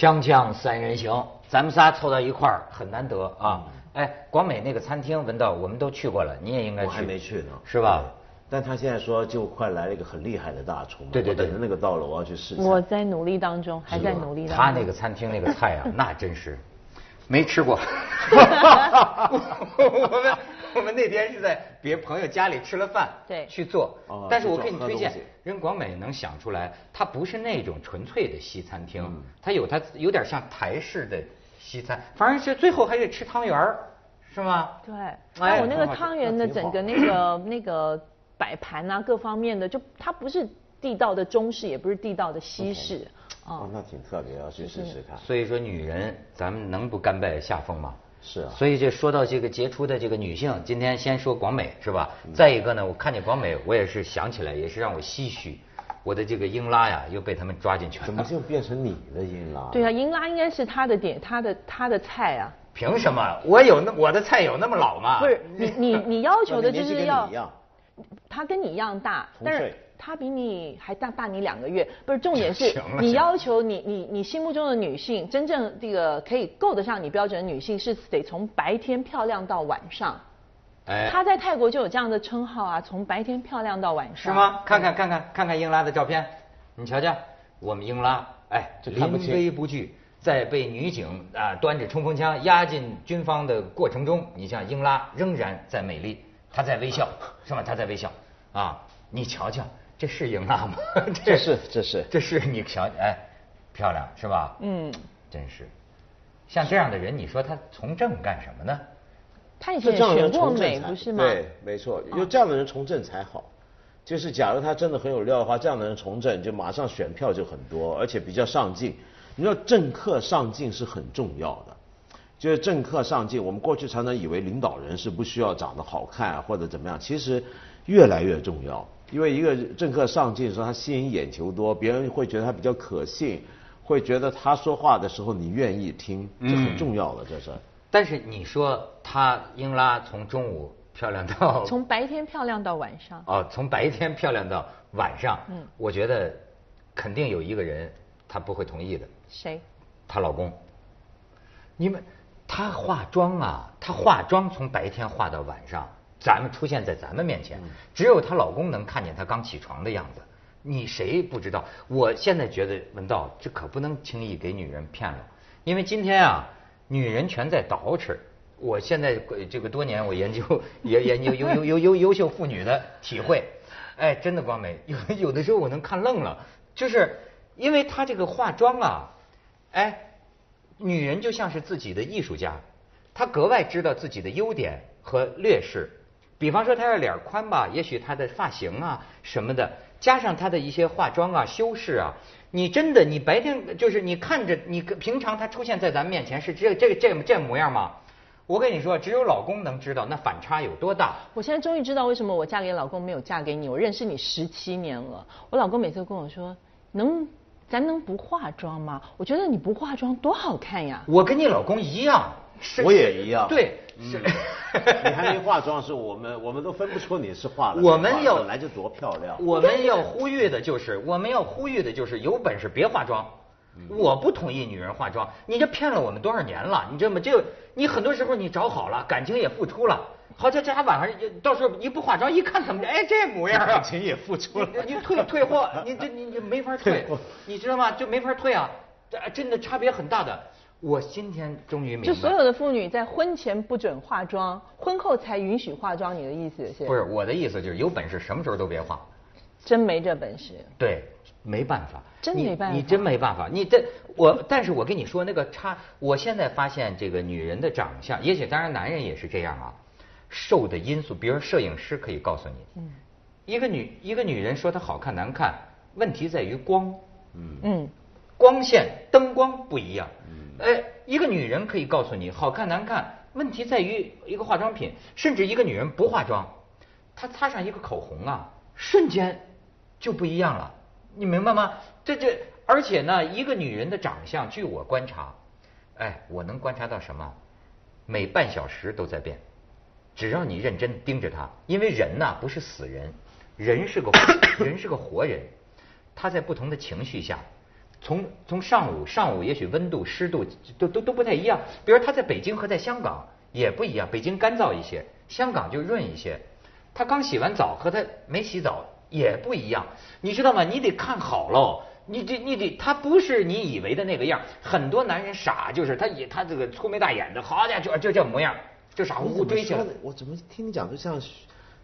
锵锵三人行，咱们仨凑到一块儿很难得啊！哎，广美那个餐厅，文道我们都去过了，你也应该去。我还没去呢，是吧？但他现在说就快来了一个很厉害的大厨，对对对，等着那个到了，我要去试试。我在努力当中，还在努力当中。他那个餐厅那个菜啊，那真是没吃过。我们 我们那天是在别朋友家里吃了饭，对，去做。但是我给你推荐，人广美能想出来，它不是那种纯粹的西餐厅，它有它有点像台式的西餐，反正是最后还得吃汤圆儿，是吗？对，哎，我那个汤圆的整个那个那个。摆盘啊，各方面的，就它不是地道的中式，也不是地道的西式，哦，那挺特别，要去试试看。所以说，女人咱们能不甘拜下风吗？是啊。所以这说到这个杰出的这个女性，今天先说广美是吧？再一个呢，我看见广美，我也是想起来，也是让我唏嘘，我的这个英拉呀，又被他们抓进去了。怎么就变成你的英拉？对啊，英拉应该是他的点，他的他的菜啊。凭什么？我有那我的菜有那么老吗？不是，你你你要求的就是要。他跟你一样大，但是他比你还大大你两个月。不是重点是，你要求你你你心目中的女性，真正这个可以够得上你标准的女性，是得从白天漂亮到晚上。哎，他在泰国就有这样的称号啊，从白天漂亮到晚上。是吗？看看看看看看英拉的照片，你瞧瞧，我们英拉，哎，临危不惧，在被女警啊端着冲锋枪押进军方的过程中，你像英拉仍然在美丽。她在微笑，是吧？她在微笑，啊，你瞧瞧，这是英娜吗？这是，这是，这是你瞧，哎，漂亮是吧？嗯，真是，像这样的人，你说他从政干什么呢？他以前选过美，不是吗？对，没错，有这样的人从政才好。就是假如他真的很有料的话，这样的人从政就马上选票就很多，而且比较上进。你知道政客上进是很重要的。就是政客上进，我们过去常常以为领导人是不需要长得好看或者怎么样，其实越来越重要。因为一个政客上镜的时候，他吸引眼球多，别人会觉得他比较可信，会觉得他说话的时候你愿意听，这很重要的，这是。但是你说他英拉从中午漂亮到从白天漂亮到晚上哦，从白天漂亮到晚上，嗯，我觉得肯定有一个人他不会同意的。谁？她老公。你们。她化妆啊，她化妆从白天化到晚上，咱们出现在咱们面前，只有她老公能看见她刚起床的样子。你谁不知道？我现在觉得文道这可不能轻易给女人骗了，因为今天啊，女人全在捯饬。我现在这个多年我研究也研究优优优优优秀妇女的体会，哎，真的光美有有的时候我能看愣了，就是因为她这个化妆啊，哎。女人就像是自己的艺术家，她格外知道自己的优点和劣势。比方说，她要脸宽吧，也许她的发型啊什么的，加上她的一些化妆啊、修饰啊，你真的，你白天就是你看着你平常她出现在咱们面前是这这这这模样吗？我跟你说，只有老公能知道那反差有多大。我现在终于知道为什么我嫁给老公没有嫁给你。我认识你十七年了，我老公每次都跟我说能。咱能不化妆吗？我觉得你不化妆多好看呀！我跟你老公一样，我也一样。对，是。你还没化妆，是我们，我们都分不出你是化了。我们要本来就多漂亮。我们要呼吁的就是，我们要呼吁的就是，有本事别化妆。我不同意女人化妆，你这骗了我们多少年了？你知道吗？就你很多时候你找好了，感情也付出了。好像这还晚上，到时候一不化妆一看怎么着？哎，这模样感情也付出了，你退退货，你这你你没法 退，你知道吗？就没法退啊！这真的差别很大的。我今天终于明白，就所有的妇女在婚前不准化妆，婚后才允许化妆。你的意思是？不是我的意思，就是有本事什么时候都别化。真没这本事。对，没办法。真没办法。你真没办法。你这我，但是我跟你说那个差，我现在发现这个女人的长相，也许当然男人也是这样啊。瘦的因素，比如摄影师可以告诉你，嗯，一个女一个女人说她好看难看，问题在于光，嗯嗯，光线灯光不一样，嗯，哎，一个女人可以告诉你好看难看，问题在于一个化妆品，甚至一个女人不化妆，她擦上一个口红啊，瞬间就不一样了，你明白吗？这这，而且呢，一个女人的长相，据我观察，哎，我能观察到什么？每半小时都在变。只要你认真盯着她，因为人呐不是死人，人是个 人是个活人，他在不同的情绪下，从从上午上午也许温度湿度都都都不太一样，比如他在北京和在香港也不一样，北京干燥一些，香港就润一些。他刚洗完澡和他没洗澡也不一样，你知道吗？你得看好喽，你这你得他不是你以为的那个样。很多男人傻，就是他也他这个粗眉大眼的，好家伙就就这模样，就傻乎乎追起来。我怎么听你讲就像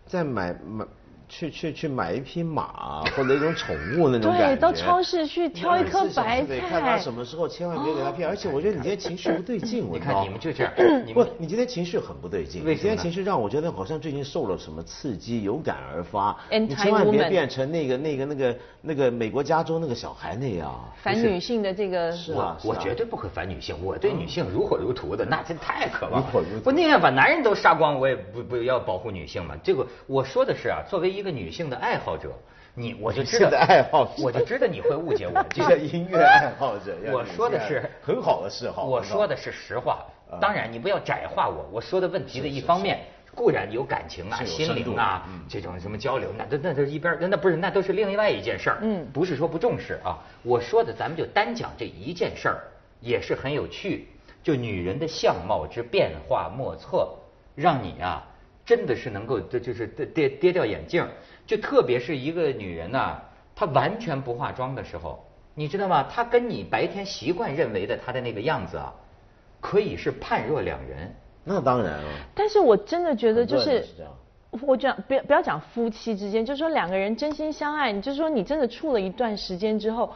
在买买。去去去买一匹马或者一种宠物那种感觉。对，到超市去挑一颗白菜。看他什么时候千万别给他骗，而且我觉得你今天情绪不对劲。你看你们就这样，不，你今天情绪很不对劲。你今天情绪让我觉得好像最近受了什么刺激，有感而发。你千万别变成那个那个那个那个美国加州那个小孩那样。反女性的这个。是啊，我绝对不会反女性，我对女性如火如荼的，那真太渴望。不宁愿把男人都杀光，我也不不要保护女性嘛。这个我说的是啊，作为一个女性的爱。好者，你我就知道的爱好，我就知道你会误解我。这个音乐爱好者，我说的是很好的嗜好。我说的是实话，当然你不要窄化我。我说的问题的一方面，固然有感情啊、心灵啊这种什么交流，那都那都一边，那不是那都是另外一件事儿。嗯，不是说不重视啊。我说的，咱们就单讲这一件事儿，也是很有趣。就女人的相貌之变化莫测，让你啊。真的是能够，这就是跌跌跌掉眼镜，就特别是一个女人呐，她完全不化妆的时候，你知道吗？她跟你白天习惯认为的她的那个样子啊，可以是判若两人。那当然了。但是我真的觉得就是。我讲不要不要讲夫妻之间，就是说两个人真心相爱，你就是说你真的处了一段时间之后，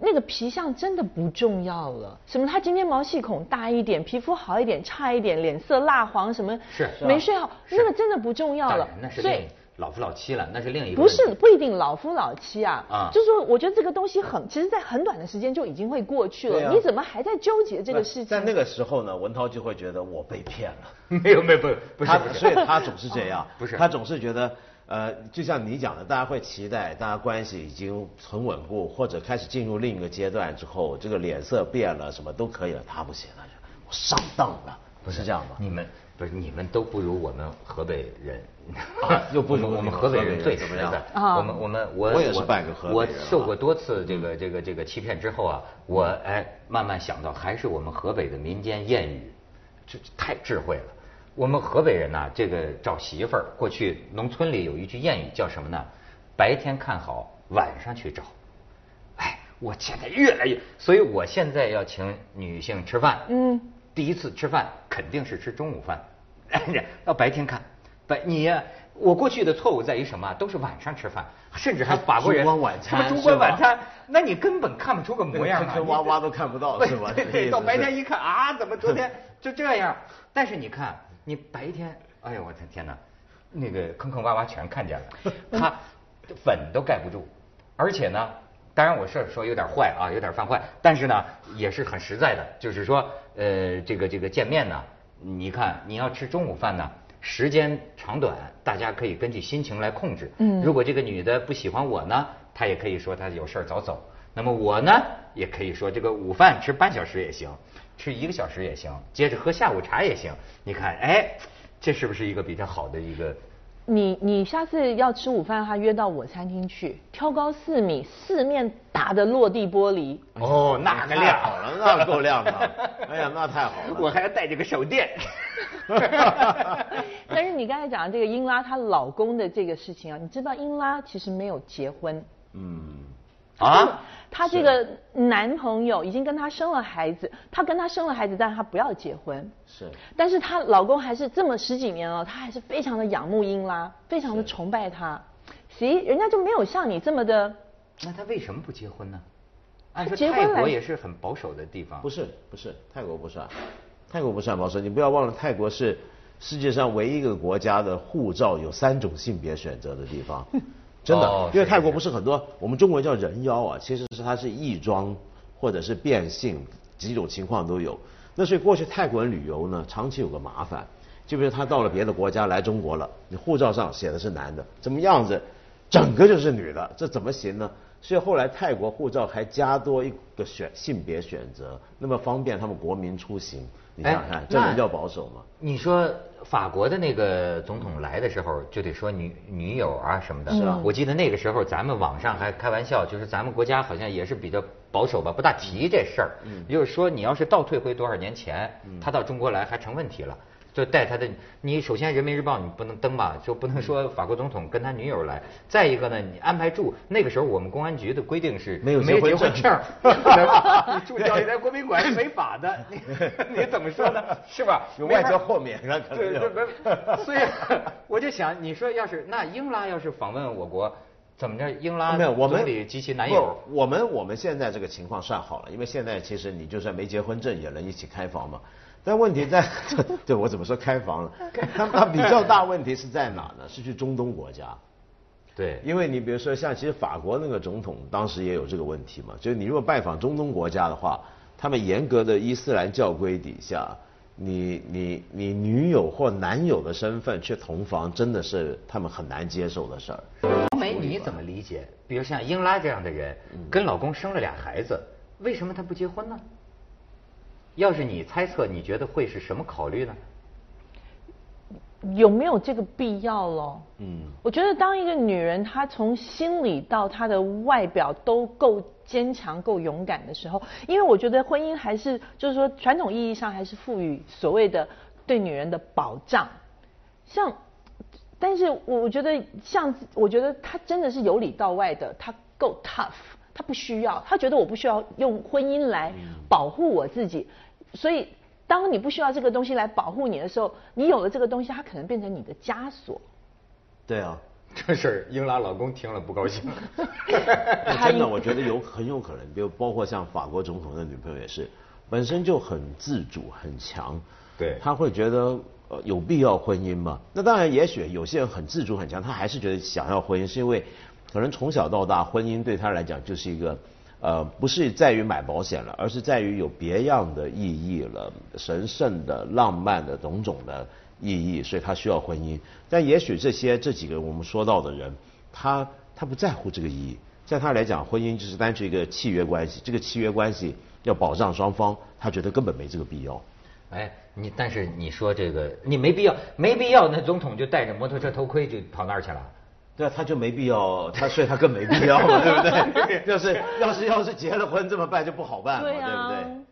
那个皮相真的不重要了。什么他今天毛细孔大一点，皮肤好一点，差一点，脸色蜡黄什么，是没睡好，那个真的不重要了。所以。老夫老妻了，那是另一个。不是不一定老夫老妻啊，啊，就是说，我觉得这个东西很，其实，在很短的时间就已经会过去了。你怎么还在纠结这个事情？在那个时候呢，文涛就会觉得我被骗了。没有没有不不是，所以他总是这样。不是，他总是觉得，呃，就像你讲的，大家会期待，大家关系已经很稳固，或者开始进入另一个阶段之后，这个脸色变了，什么都可以了。他不行了，我上当了，不是这样的？你们。不是你们都不如我们河北人，又不如我们河北人最实在。我们我们我我也是半个河北人。我受过多次这个这个这个欺骗之后啊，我哎慢慢想到，还是我们河北的民间谚语，这太智慧了。我们河北人呐，这个找媳妇儿，过去农村里有一句谚语叫什么呢？白天看好，晚上去找。哎，我现在越来越，所以我现在要请女性吃饭。嗯。第一次吃饭肯定是吃中午饭，要白天看。白你我过去的错误在于什么？都是晚上吃饭，甚至还法国人 烛光晚餐，烛光晚餐，那你根本看不出个模样来，娃娃都看不到是吧？对对，到白天一看啊，怎么昨天 就这样？但是你看，你白天，哎呦我的天哪，那个坑坑洼洼全看见了，他粉都盖不住，而且呢。当然我是说有点坏啊，有点犯坏，但是呢也是很实在的，就是说呃这个这个见面呢，你看你要吃中午饭呢，时间长短大家可以根据心情来控制。嗯。如果这个女的不喜欢我呢，她也可以说她有事早走。那么我呢也可以说这个午饭吃半小时也行，吃一个小时也行，接着喝下午茶也行。你看哎，这是不是一个比较好的一个？你你下次要吃午饭，他约到我餐厅去，挑高四米，四面大的落地玻璃。哦，那个亮好了，那够亮的。哎呀，那太好了。我还要带这个手电。但是你刚才讲的这个英拉她老公的这个事情啊，你知道英拉其实没有结婚。嗯。啊。她这个男朋友已经跟她生了孩子，她跟他生了孩子，但是她不要结婚。是。但是她老公还是这么十几年了，她还是非常的仰慕英拉，非常的崇拜她。行，人家就没有像你这么的。那她为什么不结婚呢？按说泰国也是很保守的地方。不是不是，泰国不算，泰国不算保守。你不要忘了，泰国是世界上唯一一个国家的护照有三种性别选择的地方。真的，因为泰国不是很多，我们中国人叫人妖啊，其实是它是异装或者是变性，几种情况都有。那所以过去泰国人旅游呢，长期有个麻烦，就比如他到了别的国家来中国了，你护照上写的是男的，怎么样子，整个就是女的，这怎么行呢？所以后来泰国护照还加多一个选性别选择，那么方便他们国民出行。你想想看，这能叫保守吗？你说法国的那个总统来的时候，就得说女女友啊什么的。是吧。我记得那个时候，咱们网上还开玩笑，就是咱们国家好像也是比较保守吧，不大提这事儿。嗯。就是说，你要是倒退回多少年前，他到中国来还成问题了。就带他的，你首先《人民日报》你不能登吧，就不能说法国总统跟他女友来。再一个呢，你安排住，那个时候我们公安局的规定是没有结婚证，你住教育台国宾馆 是违法的。你你怎么说呢？是吧？有外交豁免啊，可能。对对对。所以 我就想，你说要是那英拉要是访问我国，怎么着？英拉总理及其男友？我们我们现在这个情况算好了，因为现在其实你就算没结婚证也能一起开房嘛。但问题在，对我怎么说开房了？他他比较大问题是在哪呢？是去中东国家。对，因为你比如说像其实法国那个总统当时也有这个问题嘛，就是你如果拜访中东国家的话，他们严格的伊斯兰教规底下，你你你女友或男友的身份去同房，真的是他们很难接受的事儿。王梅，你怎么理解？比如像英拉这样的人，跟老公生了俩孩子，为什么他不结婚呢？要是你猜测，你觉得会是什么考虑呢？有没有这个必要咯？嗯，我觉得当一个女人，她从心里到她的外表都够坚强、够勇敢的时候，因为我觉得婚姻还是就是说传统意义上还是赋予所谓的对女人的保障。像，但是我我觉得像，我觉得她真的是由里到外的，她够 tough，她不需要，她觉得我不需要用婚姻来保护我自己。所以，当你不需要这个东西来保护你的时候，你有了这个东西，它可能变成你的枷锁。对啊，这事儿英拉老公听了不高兴。真的，我觉得有很有可能，比如包括像法国总统的女朋友也是，本身就很自主很强。对。他会觉得呃有必要婚姻吗？那当然，也许有些人很自主很强，他还是觉得想要婚姻，是因为可能从小到大婚姻对他来讲就是一个。呃，不是在于买保险了，而是在于有别样的意义了，神圣的、浪漫的种种的意义，所以他需要婚姻。但也许这些这几个我们说到的人，他他不在乎这个意义，在他来讲，婚姻就是单纯一个契约关系，这个契约关系要保障双方，他觉得根本没这个必要。哎，你但是你说这个，你没必要，没必要，那总统就戴着摩托车头盔就跑那儿去了。对啊，他就没必要，他所以他更没必要嘛，对不对？要是要是要是结了婚这么办就不好办嘛，对不对？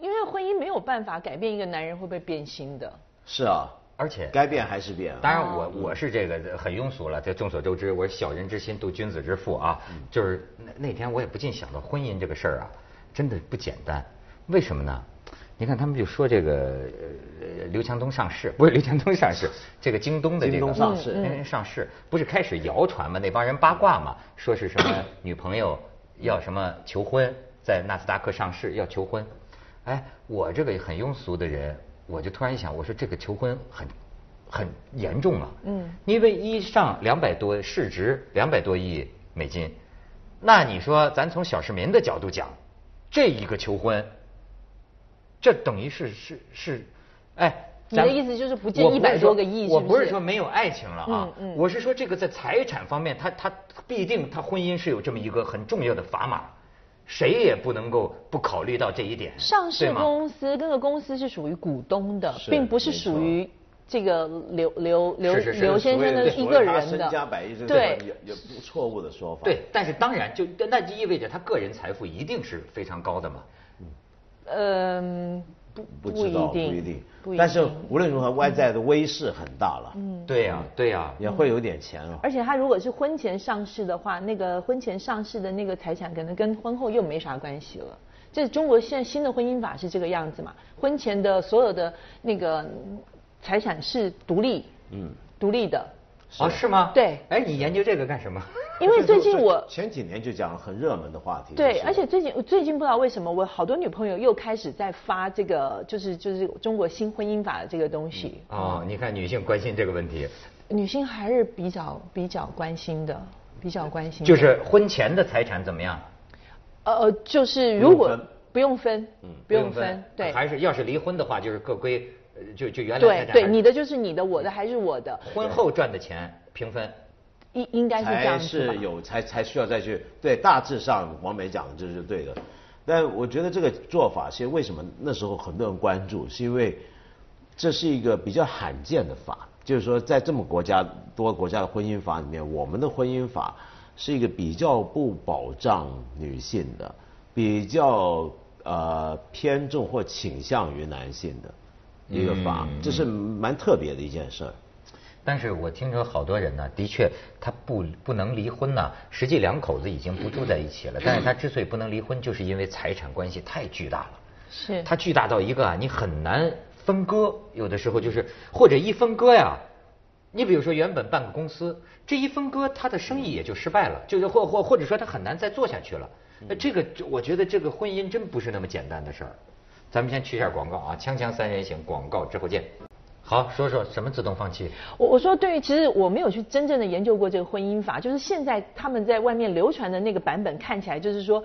因为婚姻没有办法改变一个男人会不会变心的。是啊，而且该变还是变。当然，我我是这个很庸俗了，这众所周知，我是小人之心度君子之腹啊。就是那那天我也不禁想到婚姻这个事儿啊，真的不简单。为什么呢？你看他们就说这个刘强东上市，不是刘强东上市，这个京东的这个上市，人上市，不是开始谣传嘛？那帮人八卦嘛，说是什么 女朋友要什么求婚，在纳斯达克上市要求婚。哎，我这个很庸俗的人，我就突然一想，我说这个求婚很很严重啊。嗯。因为一上两百多市值两百多亿美金，那你说咱从小市民的角度讲，这一个求婚。这等于是是是，哎，你的意思就是不见一百多个亿？我不是说没有爱情了啊，我是说这个在财产方面，他他必定他婚姻是有这么一个很重要的砝码，谁也不能够不考虑到这一点。上市公司这个公司是属于股东的，并不是属于这个刘刘刘刘先生的一个人的。对，也也不错误的说法。对，但是当然就那就意味着他个人财富一定是非常高的嘛。嗯，不不知道不一定，但是无论如何，外在的威势很大了。嗯，对呀对呀，也会有点钱了。而且他如果是婚前上市的话，那个婚前上市的那个财产可能跟婚后又没啥关系了。这中国现在新的婚姻法是这个样子嘛？婚前的所有的那个财产是独立，嗯，独立的。哦，是吗？对。哎，你研究这个干什么？因为最近我前几年就讲很热门的话题。对，而且最近最近不知道为什么，我好多女朋友又开始在发这个，就是就是中国新婚姻法的这个东西。哦，你看女性关心这个问题。女性还是比较比较关心的，比较关心。就是婚前的财产怎么样？呃，就是如果不用分，嗯，不用分，对。还是要是离婚的话，就是各归。就就原来对对，你的就是你的，我的还是我的。婚后赚的钱平分，应应该是这样子是有才才需要再去对，大致上王梅讲的这是对的。但我觉得这个做法，其实为什么那时候很多人关注，是因为这是一个比较罕见的法，就是说在这么国家多国家的婚姻法里面，我们的婚姻法是一个比较不保障女性的，比较呃偏重或倾向于男性的一个法，这是蛮特别的一件事儿。但是我听说好多人呢，的确他不不能离婚呢，实际两口子已经不住在一起了，但是他之所以不能离婚，就是因为财产关系太巨大了。是。他巨大到一个啊，你很难分割，有的时候就是或者一分割呀，你比如说原本办个公司，这一分割他的生意也就失败了，就是或或或者说他很难再做下去了。那这个我觉得这个婚姻真不是那么简单的事儿。咱们先去一下广告啊，锵锵三人行广告之后见。好，说说什么自动放弃？我我说，对于其实我没有去真正的研究过这个婚姻法，就是现在他们在外面流传的那个版本看起来，就是说，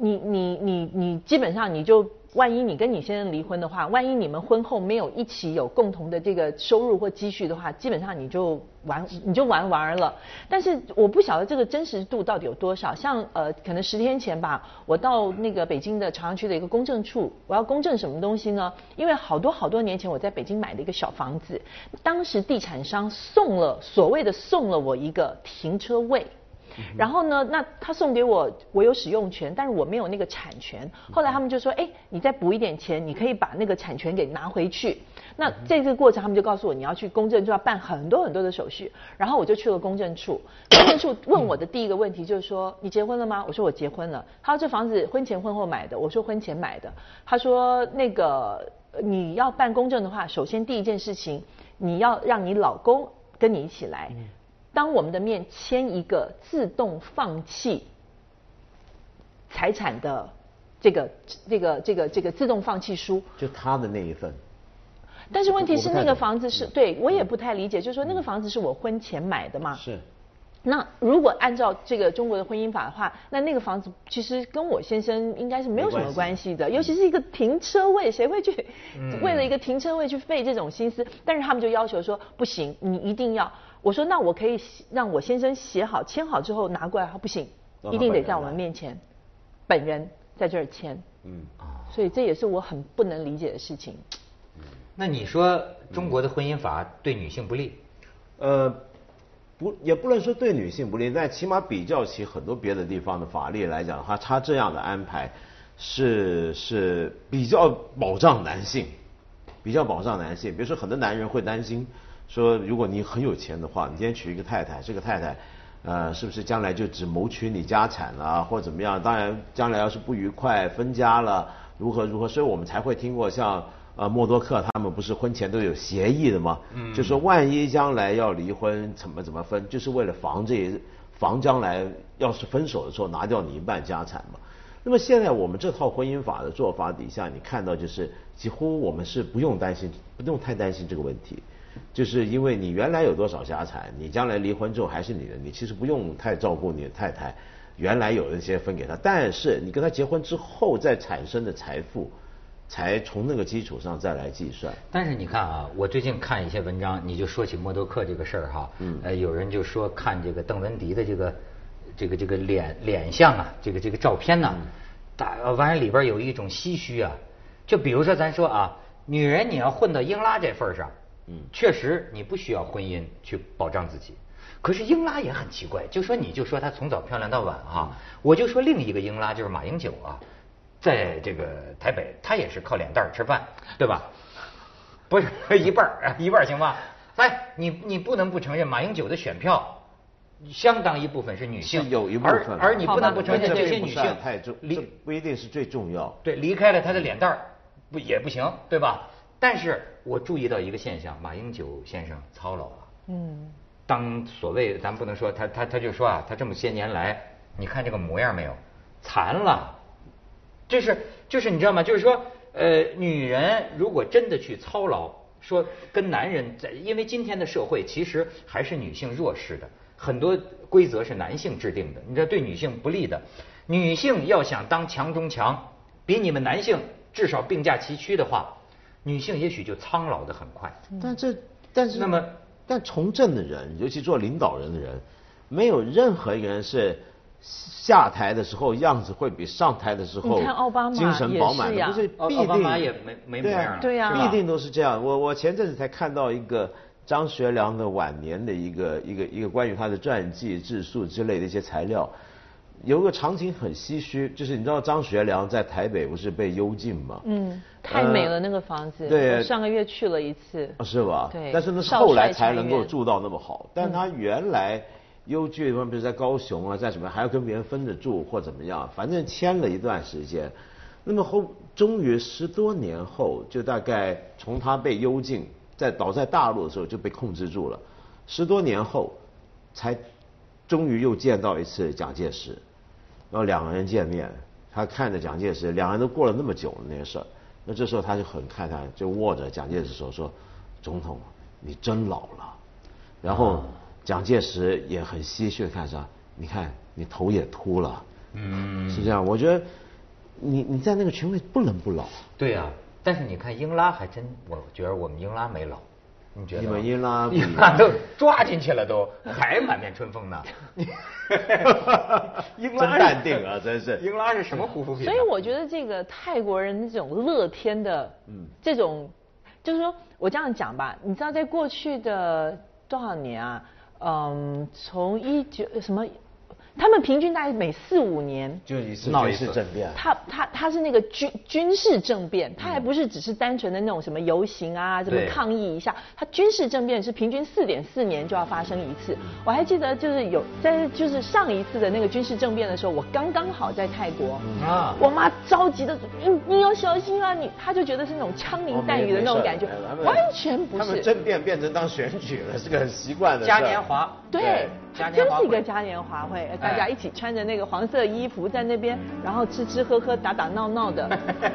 你你你你基本上你就。万一你跟你先生离婚的话，万一你们婚后没有一起有共同的这个收入或积蓄的话，基本上你就完你就玩完了。但是我不晓得这个真实度到底有多少。像呃，可能十天前吧，我到那个北京的朝阳区的一个公证处，我要公证什么东西呢？因为好多好多年前我在北京买的一个小房子，当时地产商送了所谓的送了我一个停车位。然后呢？那他送给我，我有使用权，但是我没有那个产权。后来他们就说：“哎，你再补一点钱，你可以把那个产权给拿回去。”那这个过程，他们就告诉我，你要去公证，处要办很多很多的手续。然后我就去了公证处，公证处问我的第一个问题就是说：“你结婚了吗？”我说：“我结婚了。”他说：“这房子婚前婚后买的？”我说：“婚前买的。”他说：“那个你要办公证的话，首先第一件事情，你要让你老公跟你一起来。”当我们的面签一个自动放弃财产的这个这个这个这个自动放弃书，就他的那一份。但是问题是那个房子是对我也不太理解，就是说那个房子是我婚前买的嘛？是。那如果按照这个中国的婚姻法的话，那那个房子其实跟我先生应该是没有什么关系的，尤其是一个停车位，谁会去为了一个停车位去费这种心思？但是他们就要求说不行，你一定要。我说那我可以让我先生写好签好之后拿过来，他不行，一定得在我们面前，本人在这儿签。嗯啊，所以这也是我很不能理解的事情。那你说中国的婚姻法对女性不利？呃，不，也不能说对女性不利，但起码比较起很多别的地方的法律来讲的话，他这样的安排是是比较保障男性，比较保障男性。比如说很多男人会担心。说，如果你很有钱的话，你今天娶一个太太，这个太太，呃，是不是将来就只谋取你家产了，或怎么样？当然，将来要是不愉快分家了，如何如何？所以我们才会听过像呃默多克他们不是婚前都有协议的吗？嗯，就说万一将来要离婚，怎么怎么分，就是为了防这防将来要是分手的时候拿掉你一半家产嘛。那么现在我们这套婚姻法的做法底下，你看到就是几乎我们是不用担心，不用太担心这个问题。就是因为你原来有多少家产，你将来离婚之后还是你的，你其实不用太照顾你的太太，原来有一些分给她，但是你跟她结婚之后再产生的财富，才从那个基础上再来计算。但是你看啊，我最近看一些文章，你就说起默多克这个事儿哈，嗯，呃，有人就说看这个邓文迪的这个这个这个脸脸相啊，这个这个照片呢，大完了里边有一种唏嘘啊，就比如说咱说啊，女人你要混到英拉这份上。嗯，确实你不需要婚姻去保障自己，可是英拉也很奇怪，就说你就说她从早漂亮到晚哈，我就说另一个英拉就是马英九啊，在这个台北，她也是靠脸蛋吃饭，对吧？不是 一半儿 一半儿行吧？哎，你你不能不承认马英九的选票相当一部分是女性，有一部分，而而你不能不承认这些女性太重，离不一定是最重要，对，离开了她的脸蛋儿不也不行，对吧？但是我注意到一个现象，马英九先生操劳了。嗯。当所谓咱不能说他他他就说啊，他这么些年来，你看这个模样没有，残了。就是就是你知道吗？就是说，呃，女人如果真的去操劳，说跟男人在，因为今天的社会其实还是女性弱势的，很多规则是男性制定的，你知道对女性不利的。女性要想当强中强，比你们男性至少并驾齐驱的话。女性也许就苍老的很快，但这但是那么但从政的人，尤其做领导人的人，没有任何一个人是下台的时候样子会比上台的时候，你看奥巴马精神饱满，不是必定也没没样。对呀，必定都是这样。我我前阵子才看到一个张学良的晚年的一个一个一个关于他的传记、自述之类的一些材料。有个场景很唏嘘，就是你知道张学良在台北不是被幽禁吗？嗯，太美了那个房子。对，上个月去了一次。是吧？对。但是那是后来才能够住到那么好，但他原来幽居，比如在高雄啊，在什么还要跟别人分着住或怎么样，反正签了一段时间，那么后终于十多年后，就大概从他被幽禁在倒在大陆的时候就被控制住了，十多年后才终于又见到一次蒋介石。然后两个人见面，他看着蒋介石，两个人都过了那么久了那些事儿，那这时候他就很看他，就握着蒋介石手说：“总统，你真老了。”然后蒋介石也很唏嘘的看着，你看你头也秃了，嗯，是这样。我觉得你你在那个群位不能不老。对呀，但是你看英拉还真，我觉得我们英拉没老。你觉得？你们英拉，英拉都抓进去了，都还满面春风呢。英拉真淡定啊，真是。英拉是什么护肤品？所以我觉得这个泰国人这种乐天的，嗯，这种，就是说我这样讲吧，你知道在过去的多少年啊，嗯，从一九什么。他们平均大概每四五年就一次闹一次政变。他他他是那个军军事政变，他还不是只是单纯的那种什么游行啊，什么抗议一下。他军事政变是平均四点四年就要发生一次。我还记得就是有在就是上一次的那个军事政变的时候，我刚刚好在泰国啊，我妈着急的你你要小心啊，你他就觉得是那种枪林弹雨的那种感觉，完全不是。他们政变变成当选举了，是个很习惯的嘉年华。对。真是一个嘉年华会，大家一起穿着那个黄色衣服在那边，然后吃吃喝喝、打打闹闹的。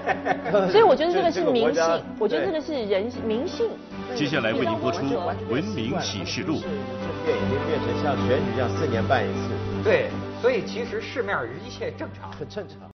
所以我觉得这个是民性，我觉得这个是人民性。接下来为您播出《文明启示录》。变已经变成像选举一样四年办一次。对，所以其实市面一切正常，很正常。